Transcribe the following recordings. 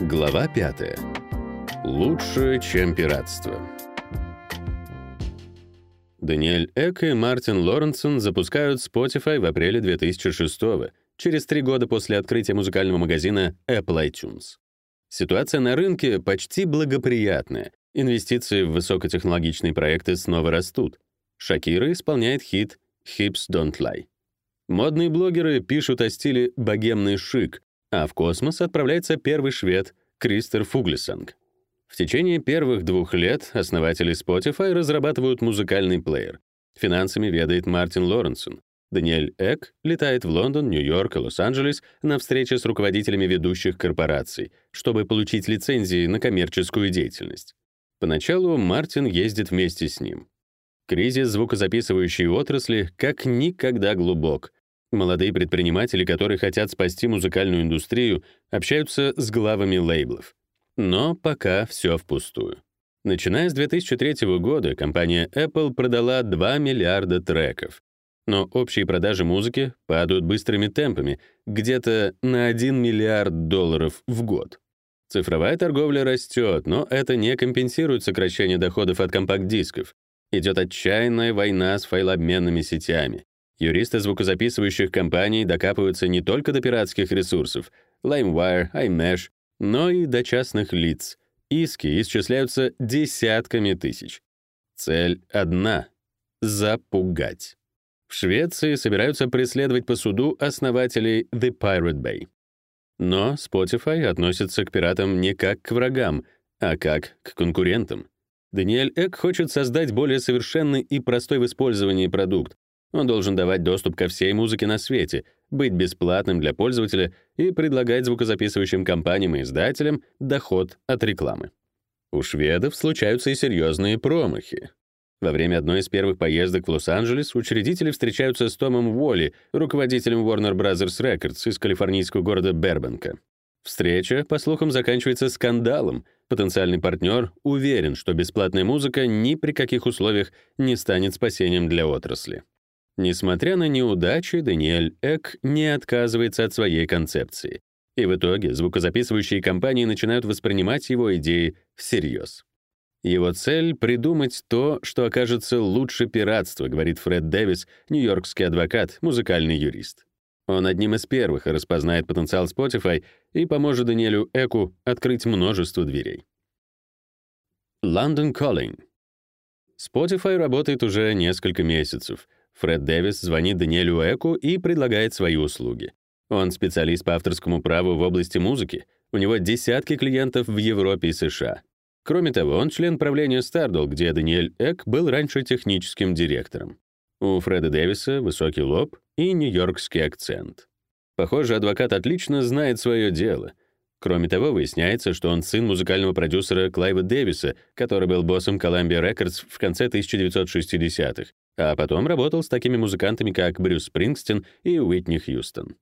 Глава 5. Лучше, чем пиратство. Даниэль Эк и Мартин Лоренсон запускают Spotify в апреле 2006 через три года после открытия музыкального магазина Apple iTunes. Ситуация на рынке почти благоприятная. Инвестиции в высокотехнологичные проекты снова растут. Шакира исполняет хит «Hips Don't Lie». Модные блогеры пишут о стиле «богемный шик», а в космос отправляется первый швед Кристер Фуглисанг. В течение первых двух лет основатели Spotify разрабатывают музыкальный плеер. Финансами ведает Мартин Лоренсон. Даниэль Эк летает в Лондон, Нью-Йорк и Лос-Анджелес на встречи с руководителями ведущих корпораций, чтобы получить лицензии на коммерческую деятельность. Поначалу Мартин ездит вместе с ним. Кризис звукозаписывающей отрасли как никогда глубок, Молодые предприниматели, которые хотят спасти музыкальную индустрию, общаются с главами лейблов. Но пока все впустую. Начиная с 2003 года компания Apple продала 2 миллиарда треков. Но общие продажи музыки падают быстрыми темпами, где-то на 1 миллиард долларов в год. Цифровая торговля растет, но это не компенсирует сокращение доходов от компакт-дисков. Идет отчаянная война с файлообменными сетями. Юристы звукозаписывающих компаний докапываются не только до пиратских ресурсов LimeWire, iMesh, но и до частных лиц. Иски исчисляются десятками тысяч. Цель одна — запугать. В Швеции собираются преследовать по суду основателей The Pirate Bay. Но Spotify относится к пиратам не как к врагам, а как к конкурентам. Даниэль Эк хочет создать более совершенный и простой в использовании продукт, он должен давать доступ ко всей музыке на свете, быть бесплатным для пользователя и предлагать звукозаписывающим компаниям и издателям доход от рекламы. У шведов случаются и серьезные промахи. Во время одной из первых поездок в Лос-Анджелес учредители встречаются с Томом Уолли, руководителем Warner Bros. Records из калифорнийского города Бербенка. Встреча, по слухам, заканчивается скандалом. Потенциальный партнер уверен, что бесплатная музыка ни при каких условиях не станет спасением для отрасли. Несмотря на неудачи, Даниэль Эк не отказывается от своей концепции. И в итоге звукозаписывающие компании начинают воспринимать его идеи всерьез. Его цель — придумать то, что окажется лучше пиратства, говорит Фред Дэвис, нью-йоркский адвокат, музыкальный юрист. Он одним из первых распознает потенциал Spotify и поможет Даниэлю Эку открыть множество дверей. London Calling. Spotify работает уже несколько месяцев — Фред Дэвис звонит Даниэлю Эку и предлагает свои услуги. Он специалист по авторскому праву в области музыки. У него десятки клиентов в Европе и США. Кроме того, он член правления Stardoll, где Даниэль Эк был раньше техническим директором. У Фреда Дэвиса высокий лоб и нью-йоркский акцент. Похоже, адвокат отлично знает свое дело. Кроме того, выясняется, что он сын музыкального продюсера Клайва Дэвиса, который был боссом Columbia Records в конце 1960-х, а потом работал с такими музыкантами, как Брюс Спрингстин и Уитни Хьюстон.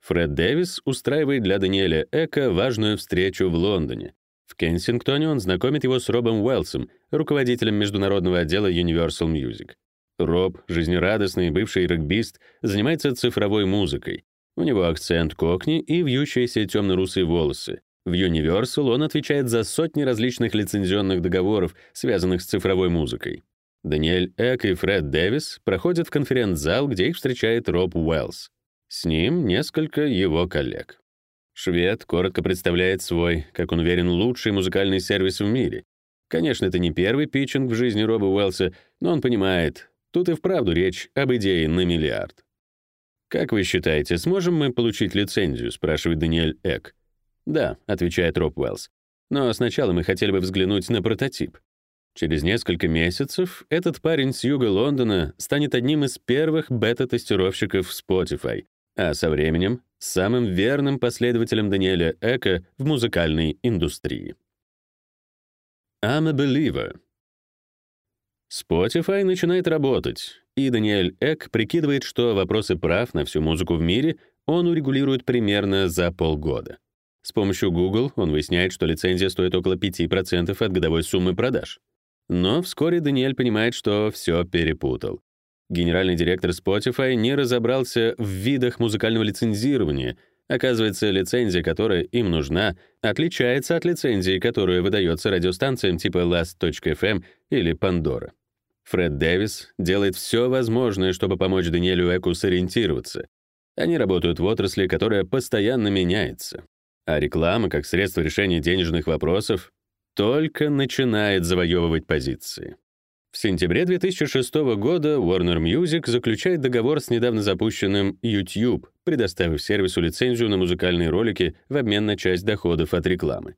Фред Дэвис устраивает для Даниэля Эка важную встречу в Лондоне. В Кенсингтоне он знакомит его с Робом Уэллсом, руководителем международного отдела Universal Music. Роб, жизнерадостный бывший регбист, занимается цифровой музыкой. У него акцент кокни и вьющиеся темно-русые волосы. В Universal он отвечает за сотни различных лицензионных договоров, связанных с цифровой музыкой. Даниэль Эк и Фред Дэвис проходят в конференц-зал, где их встречает Роб Уэллс. С ним несколько его коллег. Швед коротко представляет свой, как он уверен, лучший музыкальный сервис в мире. Конечно, это не первый питчинг в жизни Роба Уэллса, но он понимает, тут и вправду речь об идее на миллиард. «Как вы считаете, сможем мы получить лицензию?» — спрашивает Даниэль Эк. «Да», — отвечает Роб Уэллс. «Но сначала мы хотели бы взглянуть на прототип. Через несколько месяцев этот парень с юга Лондона станет одним из первых бета-тестировщиков Spotify, а со временем — самым верным последователем Даниэля Эка в музыкальной индустрии. I'm a believer. Spotify начинает работать, и Даниэль Эк прикидывает, что вопросы прав на всю музыку в мире он урегулирует примерно за полгода. С помощью Google он выясняет, что лицензия стоит около 5% от годовой суммы продаж. Но вскоре Даниэль понимает, что все перепутал. Генеральный директор Spotify не разобрался в видах музыкального лицензирования, Оказывается, лицензия, которая им нужна, отличается от лицензии, которая выдается радиостанциям типа Last.fm или Pandora. Фред Дэвис делает все возможное, чтобы помочь Даниэлю Эку сориентироваться. Они работают в отрасли, которая постоянно меняется. А реклама, как средство решения денежных вопросов, только начинает завоевывать позиции. В сентябре 2006 года Warner Music заключает договор с недавно запущенным YouTube, предоставив сервису лицензию на музыкальные ролики в обмен на часть доходов от рекламы.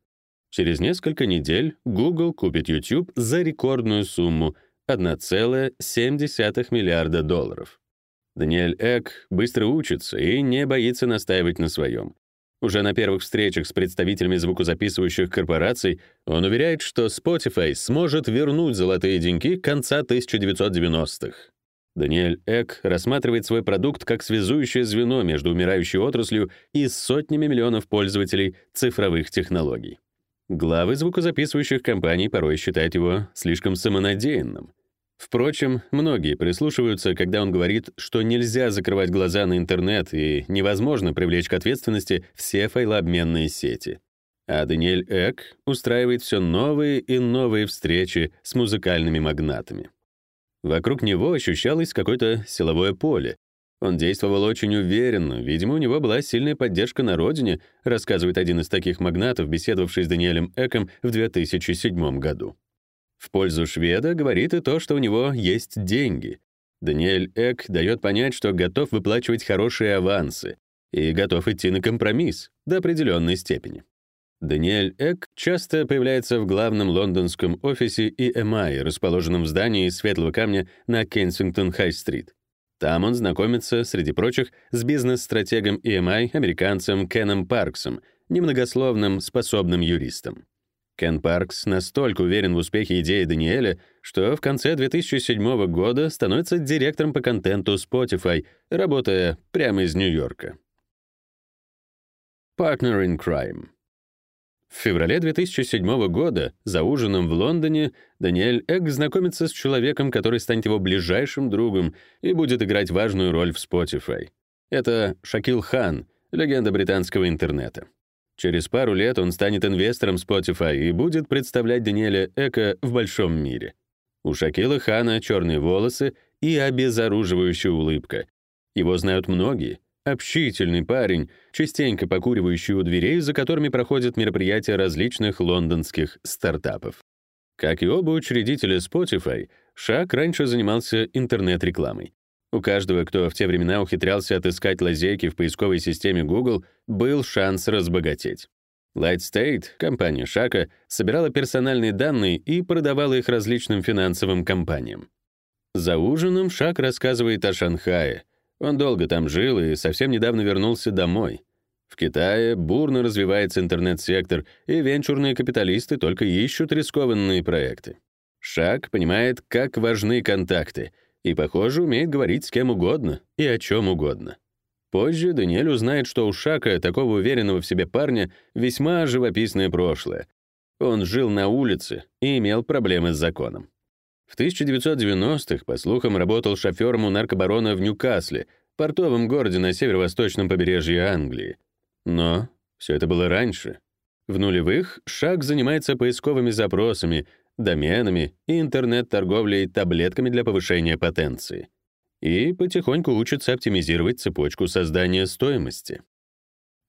Через несколько недель Google купит YouTube за рекордную сумму 1,7 миллиарда долларов. Даниэль Эк быстро учится и не боится настаивать на своем. Уже на первых встречах с представителями звукозаписывающих корпораций он уверяет, что Spotify сможет вернуть золотые деньги конца 1990-х. Даниэль Эк рассматривает свой продукт как связующее звено между умирающей отраслью и сотнями миллионов пользователей цифровых технологий. Главы звукозаписывающих компаний порой считают его слишком самонадеянным. Впрочем, многие прислушиваются, когда он говорит, что нельзя закрывать глаза на интернет и невозможно привлечь к ответственности все файлообменные сети. А Даниэль Эк устраивает все новые и новые встречи с музыкальными магнатами. Вокруг него ощущалось какое-то силовое поле. Он действовал очень уверенно, видимо, у него была сильная поддержка на родине, рассказывает один из таких магнатов, беседовавший с Даниэлем Эком в 2007 году. В пользу шведа говорит и то, что у него есть деньги. Даниэль Эк дает понять, что готов выплачивать хорошие авансы и готов идти на компромисс до определенной степени. Даниэль Эк часто появляется в главном лондонском офисе EMI, расположенном в здании из светлого камня на Кенсингтон-Хай-стрит. Там он знакомится, среди прочих, с бизнес-стратегом EMI, американцем Кеном Парксом, немногословным, способным юристом. Кен Паркс настолько уверен в успехе идеи Даниэля, что в конце 2007 года становится директором по контенту Spotify, работая прямо из Нью-Йорка. Partner in Crime. В феврале 2007 года за ужином в Лондоне Даниэль Эгг знакомится с человеком, который станет его ближайшим другом и будет играть важную роль в Spotify. Это Шакил Хан, легенда британского интернета. Через пару лет он станет инвестором Spotify и будет представлять Даниэля Эка в большом мире. У Шакила Хана черные волосы и обезоруживающая улыбка. Его знают многие. Общительный парень, частенько покуривающий у дверей, за которыми проходят мероприятия различных лондонских стартапов. Как и оба учредителя Spotify, Шак раньше занимался интернет-рекламой. У каждого, кто в те времена ухитрялся отыскать лазейки в поисковой системе Google, был шанс разбогатеть. Lightstate, компания Шака, собирала персональные данные и продавала их различным финансовым компаниям. За ужином Шак рассказывает о Шанхае. Он долго там жил и совсем недавно вернулся домой. В Китае бурно развивается интернет-сектор, и венчурные капиталисты только ищут рискованные проекты. Шак понимает, как важны контакты — и, похоже, умеет говорить с кем угодно и о чем угодно. Позже Даниэль узнает, что у Шака, такого уверенного в себе парня, весьма живописное прошлое. Он жил на улице и имел проблемы с законом. В 1990-х, по слухам, работал шофером у наркобарона в Ньюкасле, портовом городе на северо-восточном побережье Англии. Но все это было раньше. В нулевых Шак занимается поисковыми запросами, доменами и интернет-торговлей таблетками для повышения потенции. И потихоньку учится оптимизировать цепочку создания стоимости.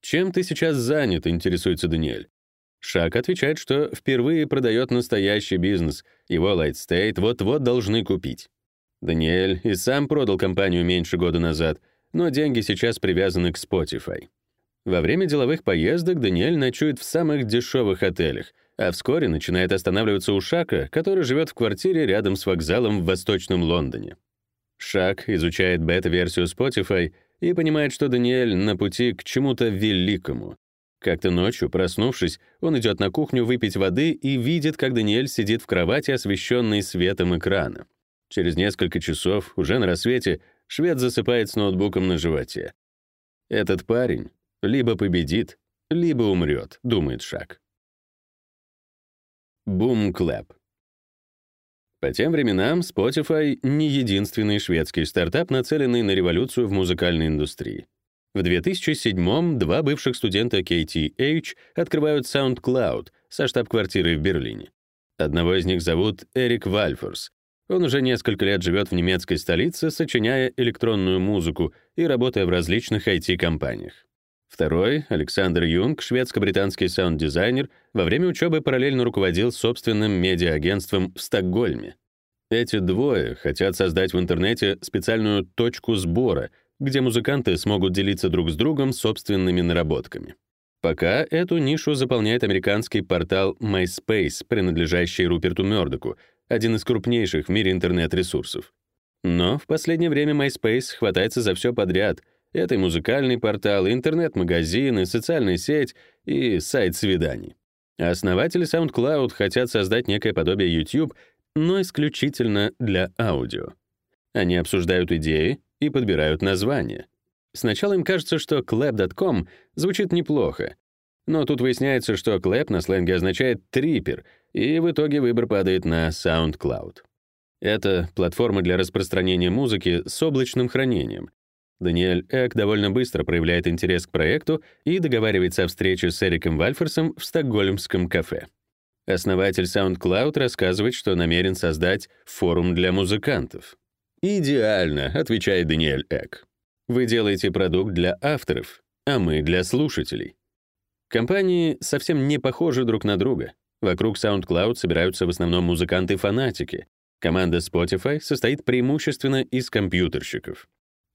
«Чем ты сейчас занят?» — интересуется Даниэль. Шак отвечает, что впервые продает настоящий бизнес. Его Lightstate вот-вот должны купить. Даниэль и сам продал компанию меньше года назад, но деньги сейчас привязаны к Spotify. Во время деловых поездок Даниэль ночует в самых дешевых отелях — а вскоре начинает останавливаться у Шака, который живет в квартире рядом с вокзалом в Восточном Лондоне. Шак изучает бета-версию Spotify и понимает, что Даниэль на пути к чему-то великому. Как-то ночью, проснувшись, он идет на кухню выпить воды и видит, как Даниэль сидит в кровати, освещенной светом экрана. Через несколько часов, уже на рассвете, швед засыпает с ноутбуком на животе. Этот парень либо победит, либо умрет, думает Шак. Boom. По тем временам Spotify — не единственный шведский стартап, нацеленный на революцию в музыкальной индустрии. В 2007 два бывших студента KTH открывают SoundCloud со штаб-квартирой в Берлине. Одного из них зовут Эрик Вальфорс. Он уже несколько лет живет в немецкой столице, сочиняя электронную музыку и работая в различных IT-компаниях. Второй, Александр Юнг, шведско-британский саунд-дизайнер, во время учебы параллельно руководил собственным медиа-агентством в Стокгольме. Эти двое хотят создать в интернете специальную точку сбора, где музыканты смогут делиться друг с другом собственными наработками. Пока эту нишу заполняет американский портал MySpace, принадлежащий Руперту Мёрдоку, один из крупнейших в мире интернет-ресурсов. Но в последнее время MySpace хватается за все подряд. Это и музыкальный портал, интернет-магазин, социальная сеть, и сайт свиданий. Основатели SoundCloud хотят создать некое подобие YouTube, но исключительно для аудио. Они обсуждают идеи и подбирают названия. Сначала им кажется, что clap.com звучит неплохо, но тут выясняется, что clap на сленге означает «трипер», и в итоге выбор падает на SoundCloud. Это платформа для распространения музыки с облачным хранением. Даниэль Эк довольно быстро проявляет интерес к проекту и договаривается о встрече с Эриком Вальферсом в стокгольмском кафе. Основатель SoundCloud рассказывает, что намерен создать форум для музыкантов. «Идеально», — отвечает Даниэль Эк. «Вы делаете продукт для авторов, а мы — для слушателей». Компании совсем не похожи друг на друга. Вокруг SoundCloud собираются в основном музыканты-фанатики. Команда Spotify состоит преимущественно из компьютерщиков.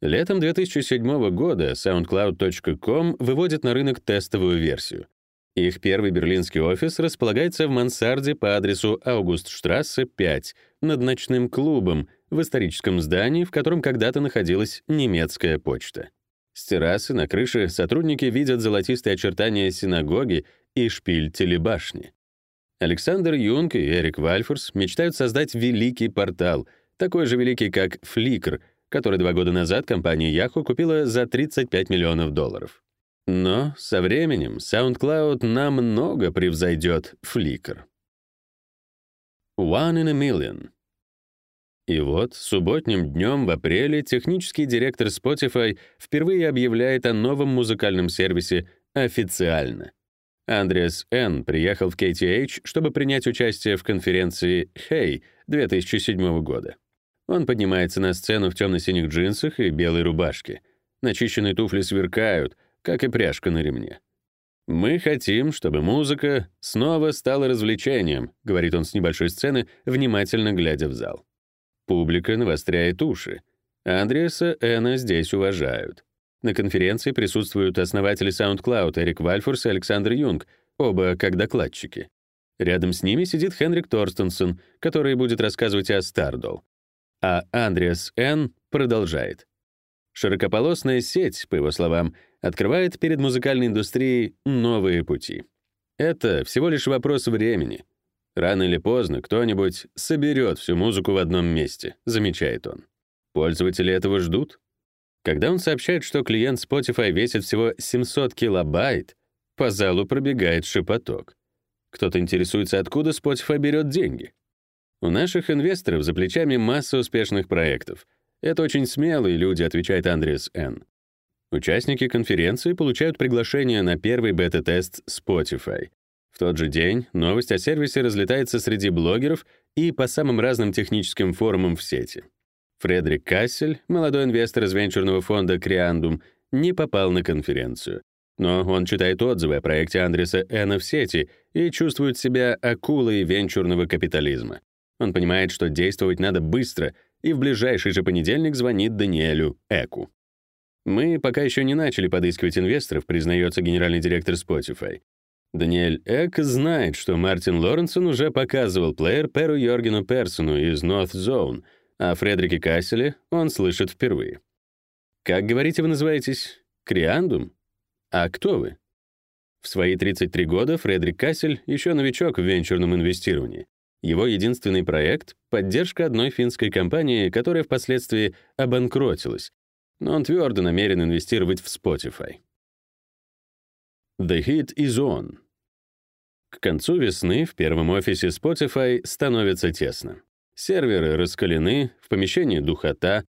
Летом 2007 года SoundCloud.com выводит на рынок тестовую версию. Их первый берлинский офис располагается в мансарде по адресу Аугустштрассе, 5, над ночным клубом, в историческом здании, в котором когда-то находилась немецкая почта. С террасы на крыше сотрудники видят золотистые очертания синагоги и шпиль телебашни. Александр Юнг и Эрик Вальфорс мечтают создать великий портал, такой же великий, как Flickr, который два года назад компания Yahoo купила за 35 миллионов долларов. Но со временем SoundCloud намного превзойдет Flickr. One in a Million. И вот субботним днем в апреле технический директор Spotify впервые объявляет о новом музыкальном сервисе официально — Андреас Н. приехал в KTH, чтобы принять участие в конференции Hey 2007 года. Он поднимается на сцену в темно-синих джинсах и белой рубашке. Начищенные туфли сверкают, как и пряжка на ремне. «Мы хотим, чтобы музыка снова стала развлечением», — говорит он с небольшой сцены, внимательно глядя в зал. Публика навостряет уши. Андреаса Эна здесь уважают. На конференции присутствуют основатели SoundCloud Эрик Вальфорс и Александр Юнг, оба как докладчики. Рядом с ними сидит Хенрик Торстенсон, который будет рассказывать о Stardoll. А Андреас Н. продолжает. Широкополосная сеть, по его словам, открывает перед музыкальной индустрией новые пути. Это всего лишь вопрос времени. Рано или поздно кто-нибудь соберет всю музыку в одном месте, замечает он. Пользователи этого ждут. Когда он сообщает, что клиент Spotify весит всего 700 килобайт, по залу пробегает шепоток. Кто-то интересуется, откуда Spotify берет деньги. У наших инвесторов за плечами масса успешных проектов. Это очень смелые люди, отвечает Андреас Н. Участники конференции получают приглашение на первый бета-тест Spotify. В тот же день новость о сервисе разлетается среди блогеров и по самым разным техническим форумам в сети. Фредерик Кассель, молодой инвестор из венчурного фонда Криандум, не попал на конференцию. Но он читает отзывы о проекте Андреса Эна в сети и чувствует себя акулой венчурного капитализма. Он понимает, что действовать надо быстро, и в ближайший же понедельник звонит Даниэлю Эку. «Мы пока еще не начали подыскивать инвесторов», признается генеральный директор Spotify. Даниэль Эк знает, что Мартин Лоренсон уже показывал плеер Перу Йоргену Персону из North Zone — а Фредерике Касселе он слышит впервые. Как, говорите, вы называетесь? Криандум? А кто вы? В свои 33 года Фредерик Кассель еще новичок в венчурном инвестировании. Его единственный проект — поддержка одной финской компании, которая впоследствии обанкротилась, но он твердо намерен инвестировать в Spotify. The Heat is on. К концу весны в первом офисе Spotify становится тесно. Серверы раскалены, в помещении духота.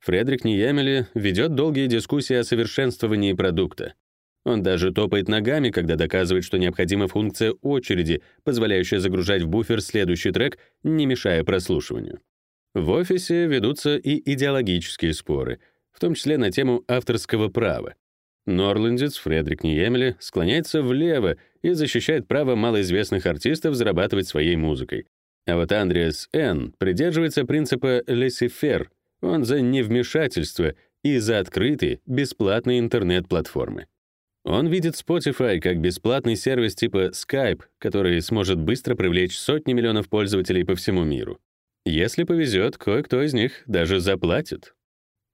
Фредерик Ниемели ведет долгие дискуссии о совершенствовании продукта. Он даже топает ногами, когда доказывает, что необходима функция очереди, позволяющая загружать в буфер следующий трек, не мешая прослушиванию. В офисе ведутся и идеологические споры, в том числе на тему авторского права. Норландец Фредерик Ниемели склоняется влево и защищает право малоизвестных артистов зарабатывать своей музыкой. А вот Андреас Н. придерживается принципа laissez-faire. Он за невмешательство и за открытые, бесплатные интернет-платформы. Он видит Spotify как бесплатный сервис типа Skype, который сможет быстро привлечь сотни миллионов пользователей по всему миру. Если повезет, кое-кто из них даже заплатит.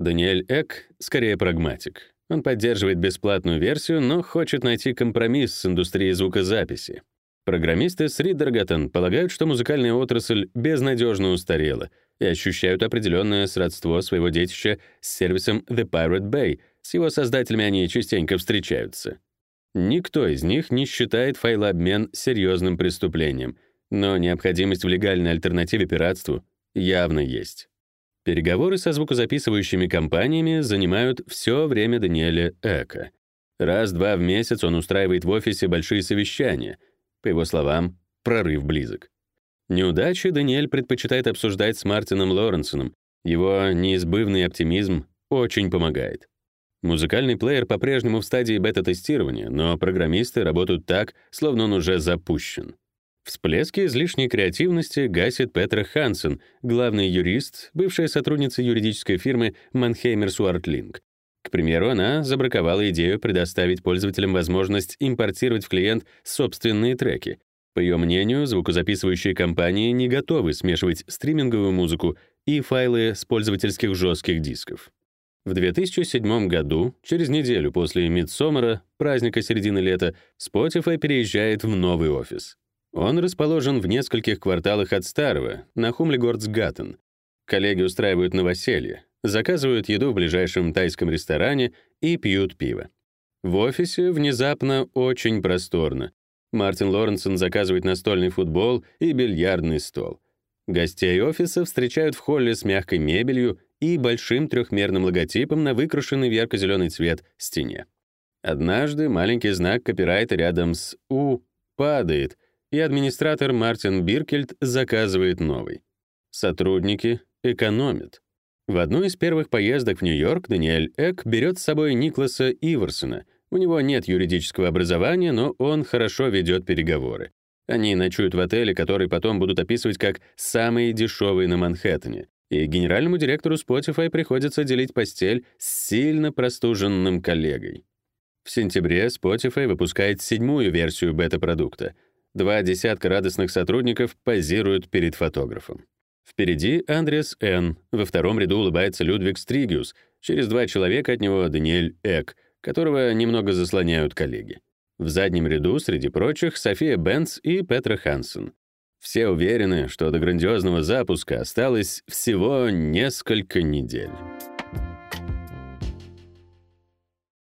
Даниэль Эк скорее прагматик. Он поддерживает бесплатную версию, но хочет найти компромисс с индустрией звукозаписи. Программисты с Риддергаттен полагают, что музыкальная отрасль безнадежно устарела и ощущают определенное сродство своего детища с сервисом The Pirate Bay — с его создателями они частенько встречаются. Никто из них не считает файлообмен серьезным преступлением, но необходимость в легальной альтернативе пиратству явно есть. Переговоры со звукозаписывающими компаниями занимают все время Даниэля Эка. Раз-два в месяц он устраивает в офисе большие совещания. По его словам, прорыв близок. Неудачи Даниэль предпочитает обсуждать с Мартином Лоренсоном. Его неизбывный оптимизм очень помогает. Музыкальный плеер по-прежнему в стадии бета-тестирования, но программисты работают так, словно он уже запущен. Всплески излишней креативности гасит Петра Хансен, главный юрист, бывшая сотрудница юридической фирмы Mannheimer Swartling. К примеру, она забраковала идею предоставить пользователям возможность импортировать в клиент собственные треки. По ее мнению, звукозаписывающие компании не готовы смешивать стриминговую музыку и файлы с пользовательских жестких дисков. В 2007 году, через неделю после Мидсомера, праздника середины лета, Spotify переезжает в новый офис. Он расположен в нескольких кварталах от старого, на Хумлигордсгаттен. Коллеги устраивают новоселье, заказывают еду в ближайшем тайском ресторане и пьют пиво. В офисе внезапно очень просторно. Мартин Лоренсон заказывает настольный футбол и бильярдный стол. Гостей офиса встречают в холле с мягкой мебелью и большим трехмерным логотипом на выкрашенный в ярко-зеленый цвет стене. Однажды маленький знак копирайта рядом с «У» падает, и администратор Мартин Биркельд заказывает новый. Сотрудники экономят. В одну из первых поездок в Нью-Йорк Даниэль Эк берет с собой Никласа Иверсона. У него нет юридического образования, но он хорошо ведет переговоры. Они ночуют в отеле, который потом будут описывать как «самый дешевый на Манхэттене». И генеральному директору Spotify приходится делить постель с сильно простуженным коллегой. В сентябре Spotify выпускает седьмую версию бета-продукта. Два десятка радостных сотрудников позируют перед фотографом. Впереди Андреас Н. Во втором ряду улыбается Людвиг Стригиус. Через два человека от него Даниэль Эк, которого немного заслоняют коллеги. В заднем ряду, среди прочих, София Бенц и Петра Хансен. Все уверены, что до грандиозного запуска осталось всего несколько недель.